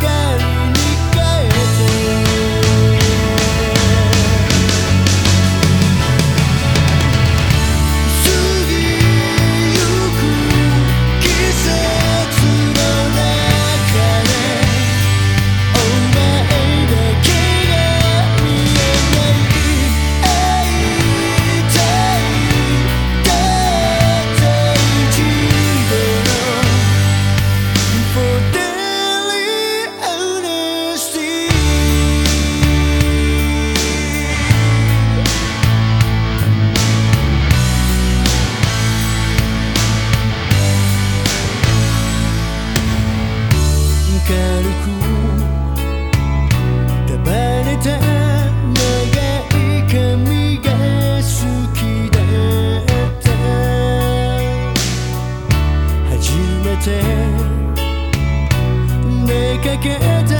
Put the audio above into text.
again. く。束ねた長い髪が好きだった初めて出かけた